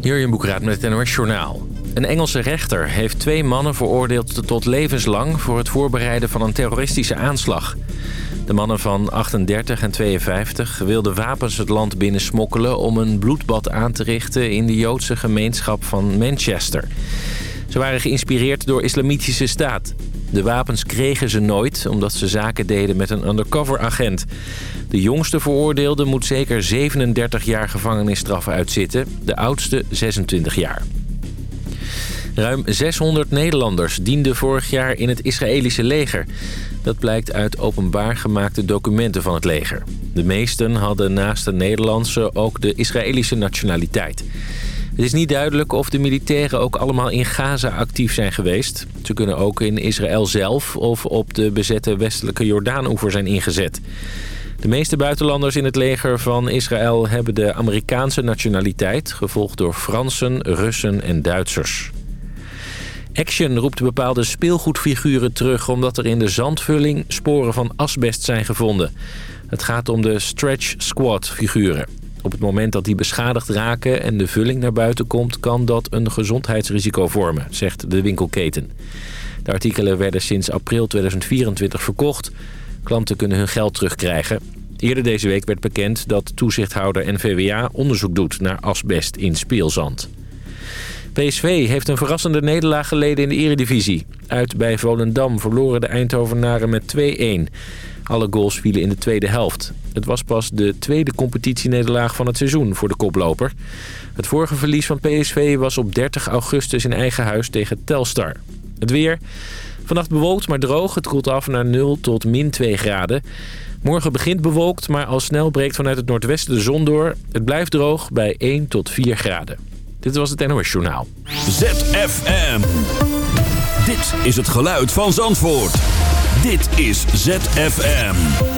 Jurjen Boekraat met het NOS Journaal. Een Engelse rechter heeft twee mannen veroordeeld tot levenslang... voor het voorbereiden van een terroristische aanslag. De mannen van 38 en 52 wilden wapens het land binnensmokkelen... om een bloedbad aan te richten in de Joodse gemeenschap van Manchester. Ze waren geïnspireerd door islamitische staat. De wapens kregen ze nooit omdat ze zaken deden met een undercover agent. De jongste veroordeelde moet zeker 37 jaar gevangenisstraf uitzitten. De oudste 26 jaar. Ruim 600 Nederlanders dienden vorig jaar in het Israëlische leger. Dat blijkt uit openbaar gemaakte documenten van het leger. De meesten hadden naast de Nederlandse ook de Israëlische nationaliteit. Het is niet duidelijk of de militairen ook allemaal in Gaza actief zijn geweest. Ze kunnen ook in Israël zelf of op de bezette westelijke Jordaan-oever zijn ingezet. De meeste buitenlanders in het leger van Israël hebben de Amerikaanse nationaliteit... gevolgd door Fransen, Russen en Duitsers. Action roept bepaalde speelgoedfiguren terug... omdat er in de zandvulling sporen van asbest zijn gevonden. Het gaat om de Stretch Squad figuren. Op het moment dat die beschadigd raken en de vulling naar buiten komt... kan dat een gezondheidsrisico vormen, zegt de winkelketen. De artikelen werden sinds april 2024 verkocht. Klanten kunnen hun geld terugkrijgen. Eerder deze week werd bekend dat toezichthouder NVWA onderzoek doet naar asbest in speelzand. PSV heeft een verrassende nederlaag geleden in de eredivisie. Uit bij Volendam verloren de Eindhovenaren met 2-1. Alle goals vielen in de tweede helft. Het was pas de tweede competitienederlaag van het seizoen voor de koploper. Het vorige verlies van PSV was op 30 augustus in eigen huis tegen Telstar. Het weer. Vannacht bewolkt maar droog. Het koelt af naar 0 tot min 2 graden. Morgen begint bewolkt, maar al snel breekt vanuit het noordwesten de zon door. Het blijft droog bij 1 tot 4 graden. Dit was het NOS Journaal. ZFM. Dit is het geluid van Zandvoort. Dit is ZFM.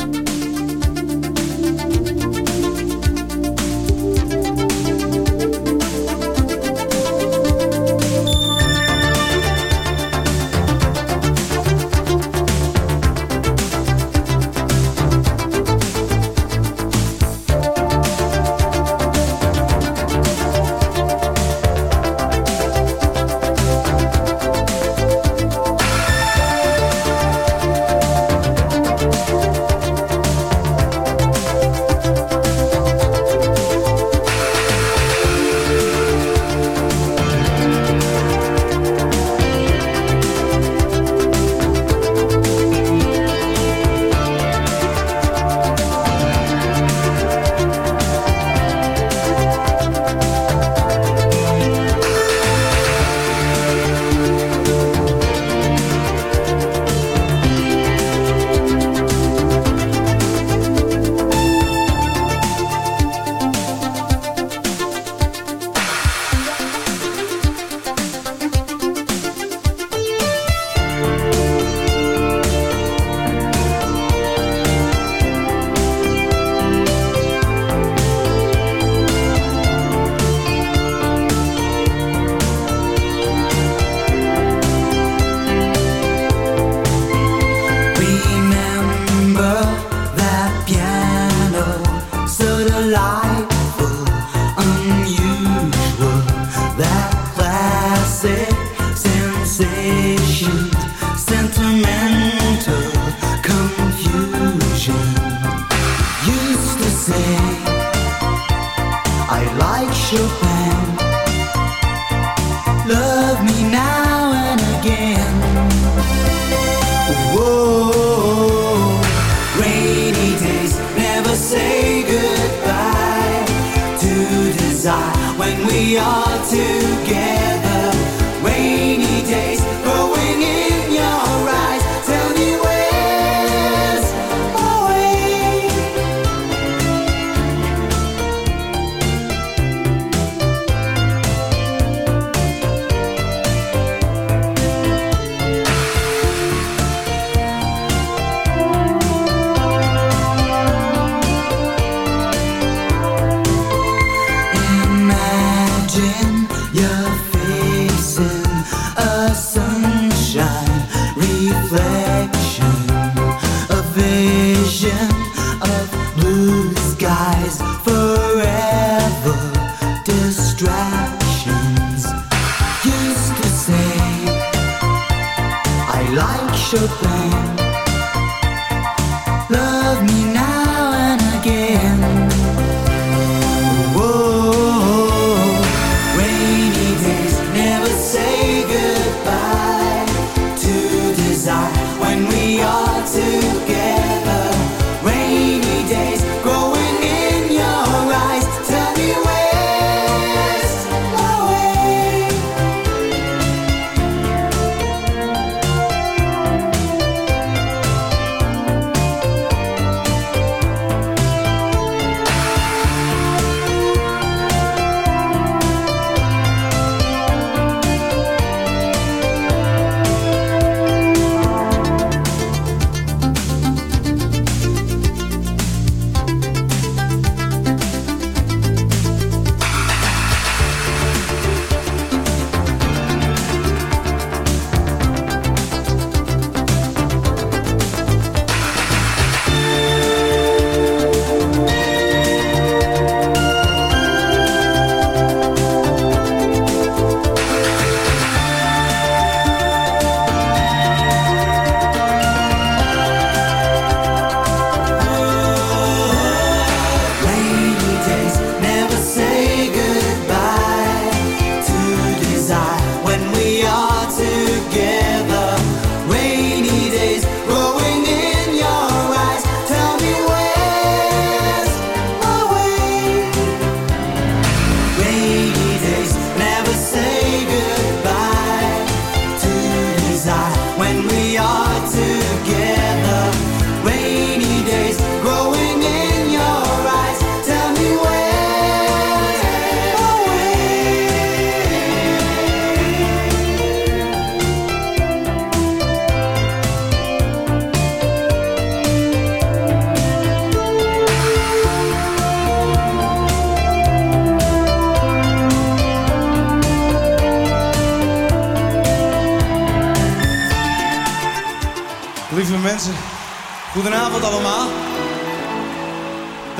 say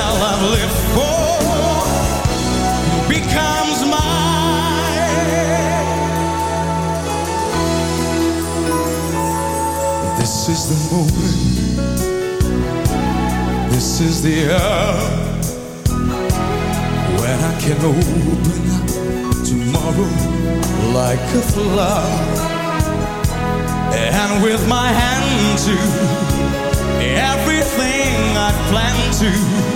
our love lived for becomes mine. This is the moment. This is the hour when I can open up tomorrow like a flower and with my hand to everything I plan to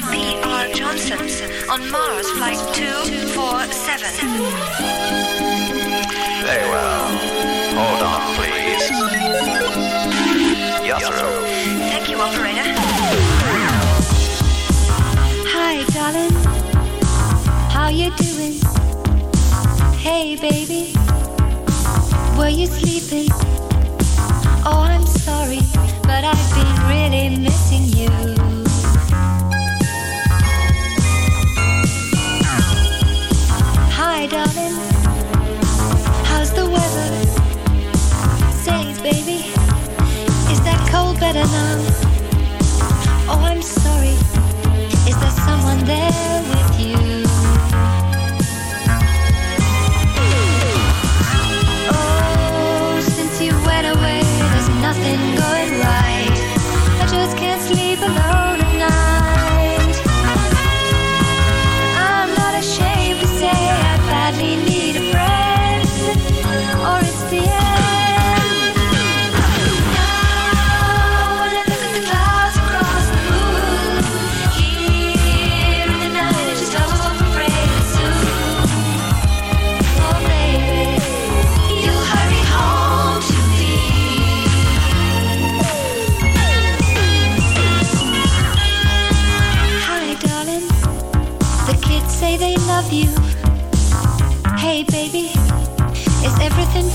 Commander P.R. Johnson on Mars Flight 247. Very well. Hold on, please. You're through. Thank you, operator. Hi, darling. How you doing? Hey, baby. Were you sleeping? Now? Oh, I'm sorry. Is there someone there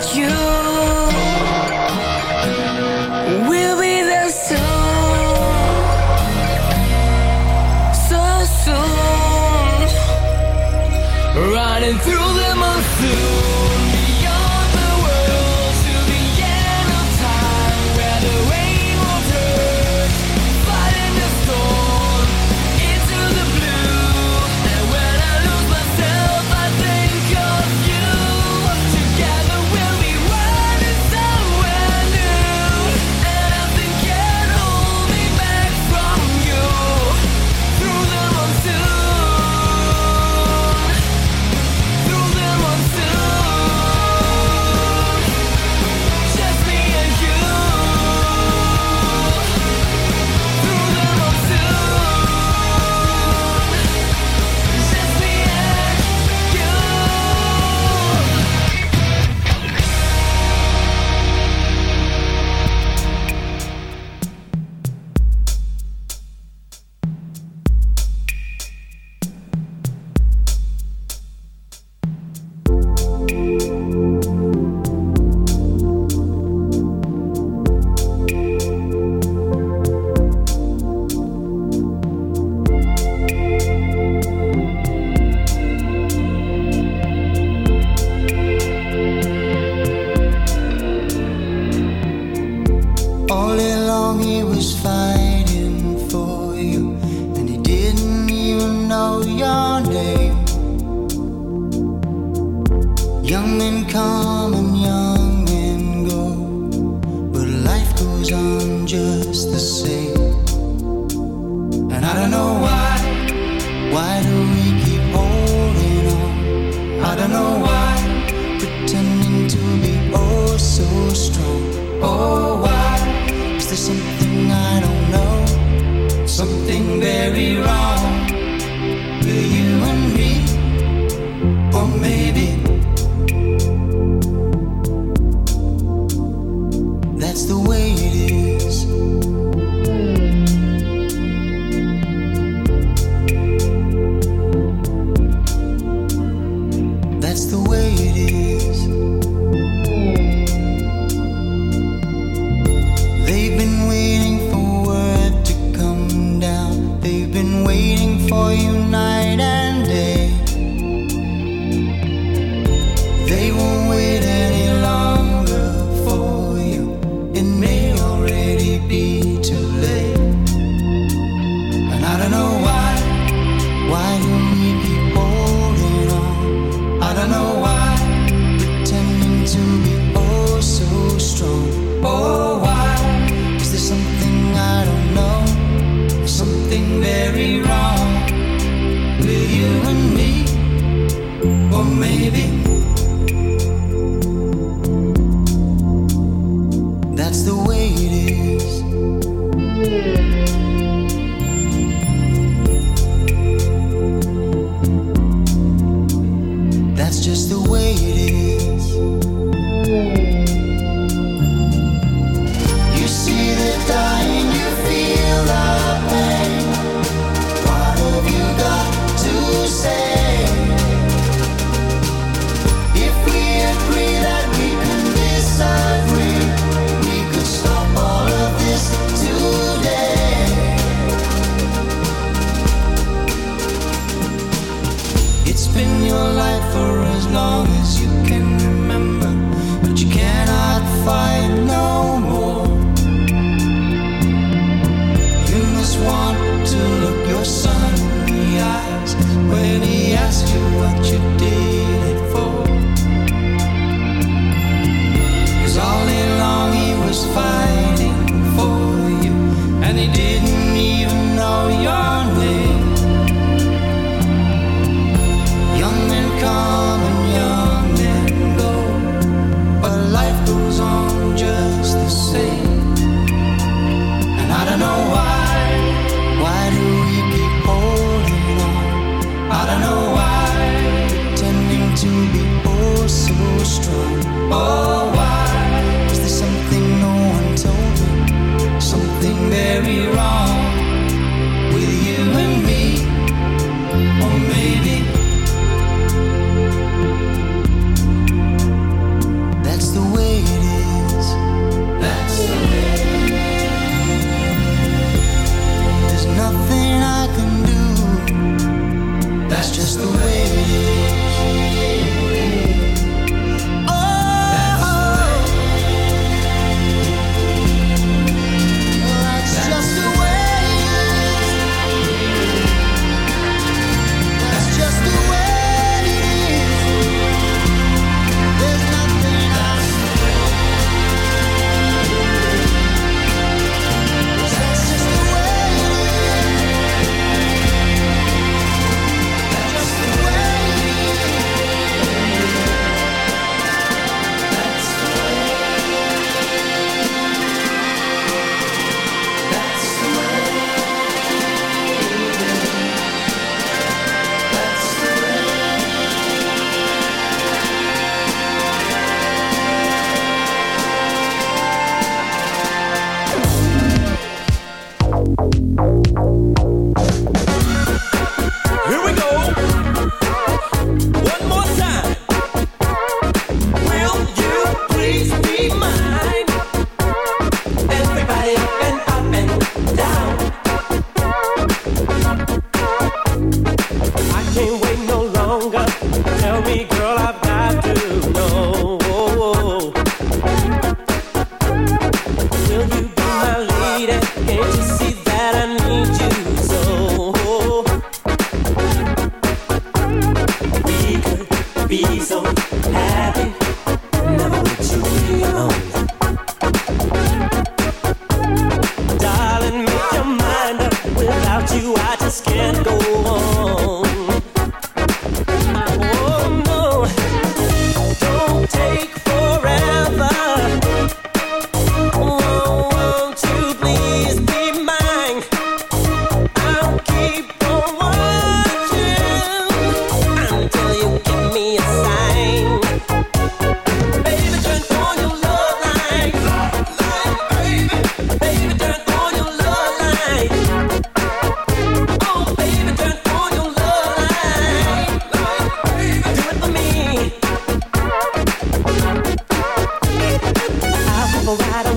you. Why do we keep holding on? I don't know why. Pretending to be oh so strong. Oh, why? Is there something I don't know? Something very wrong with you and me? Or maybe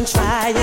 trying.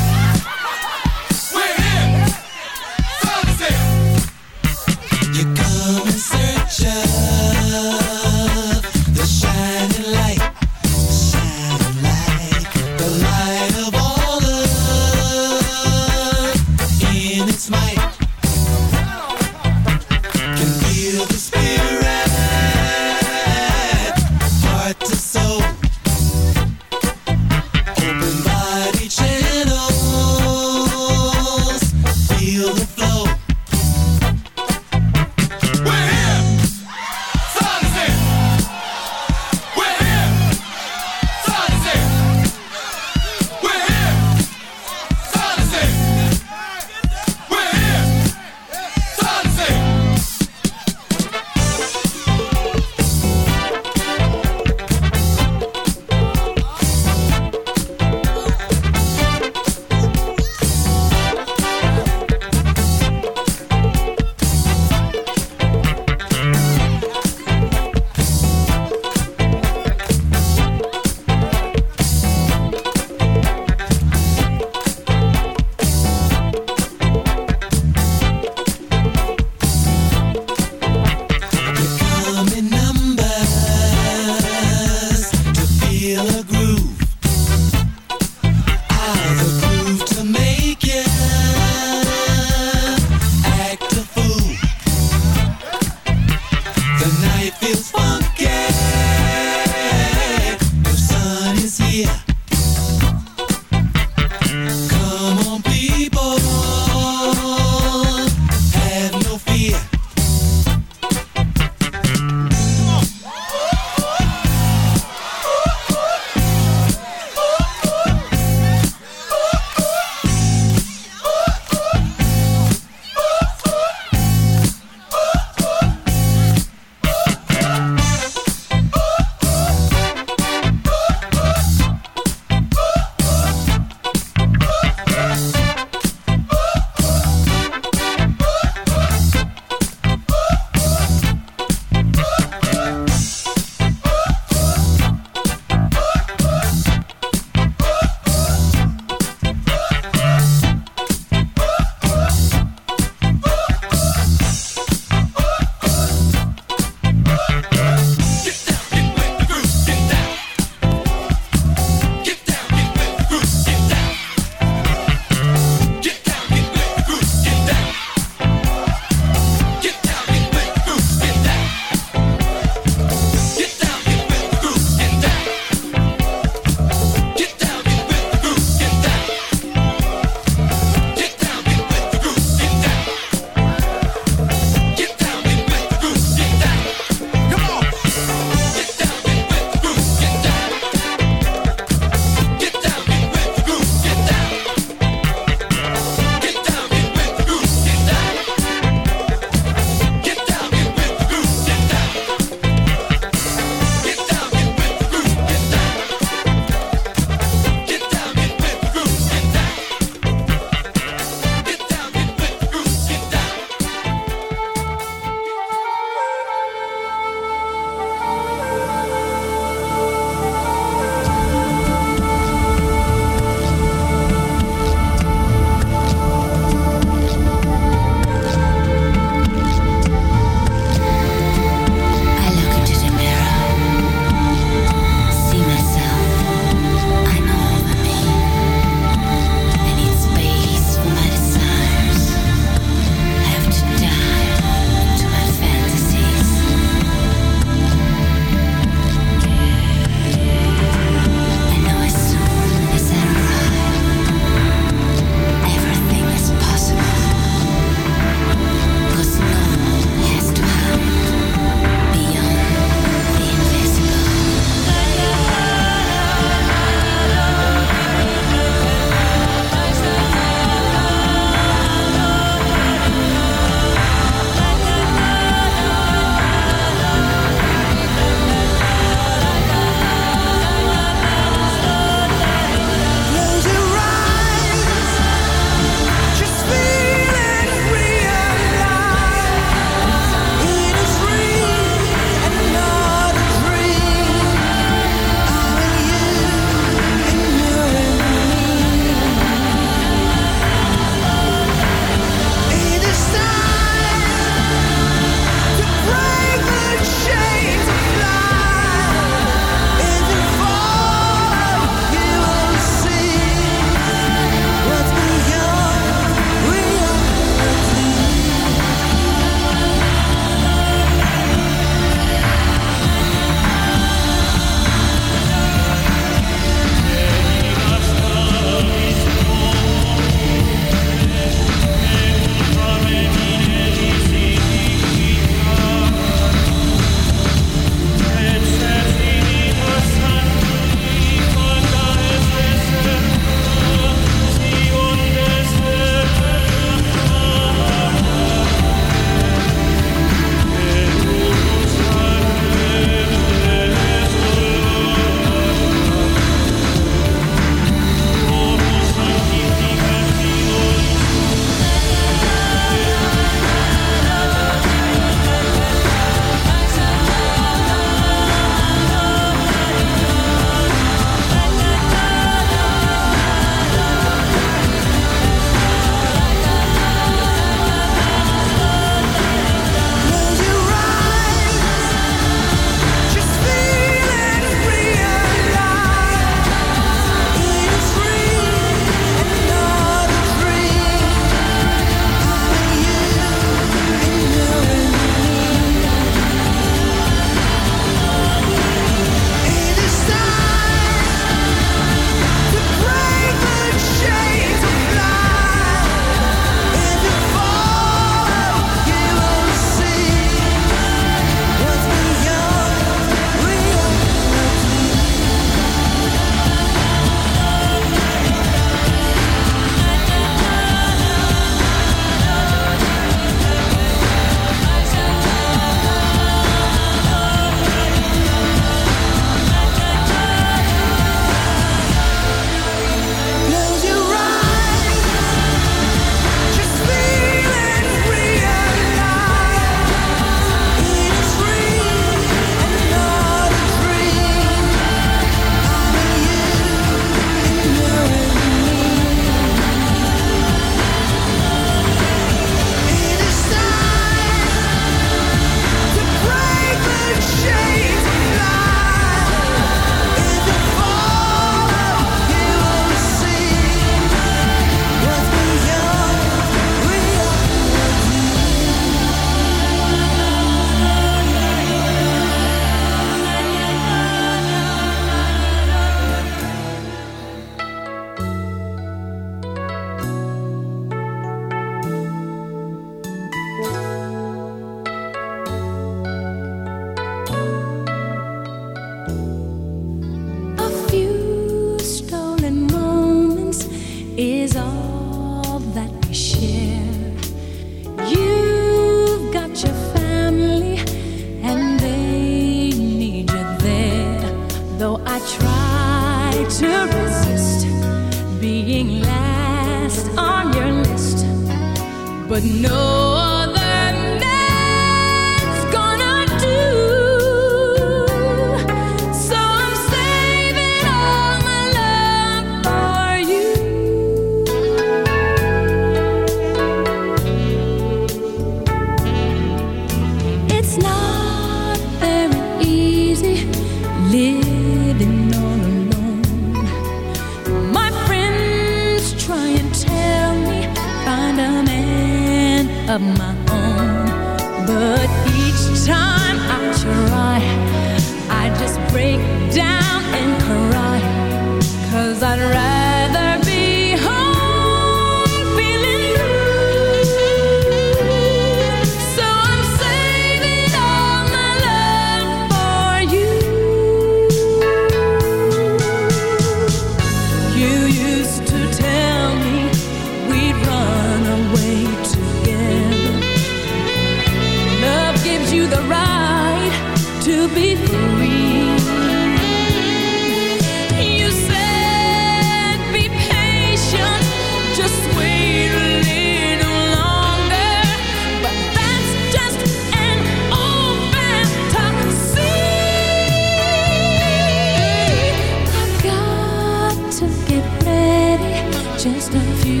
just a few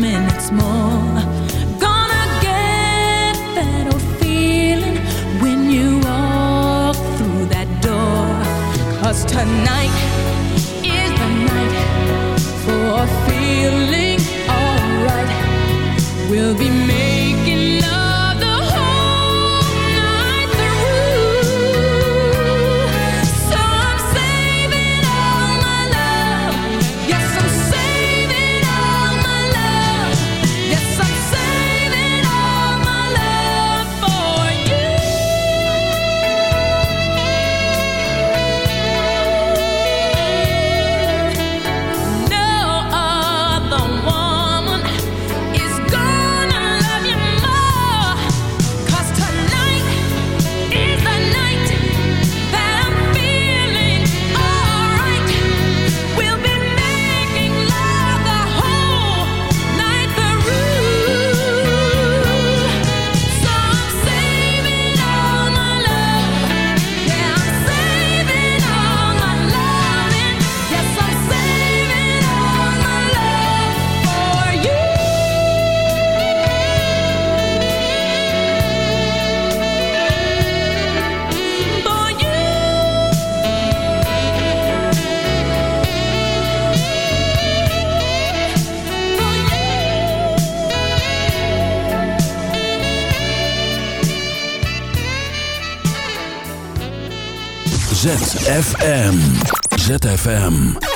minutes more. Gonna get that old feeling when you walk through that tonight is the night for feeling alright. We'll be made. ZFM. ZFM.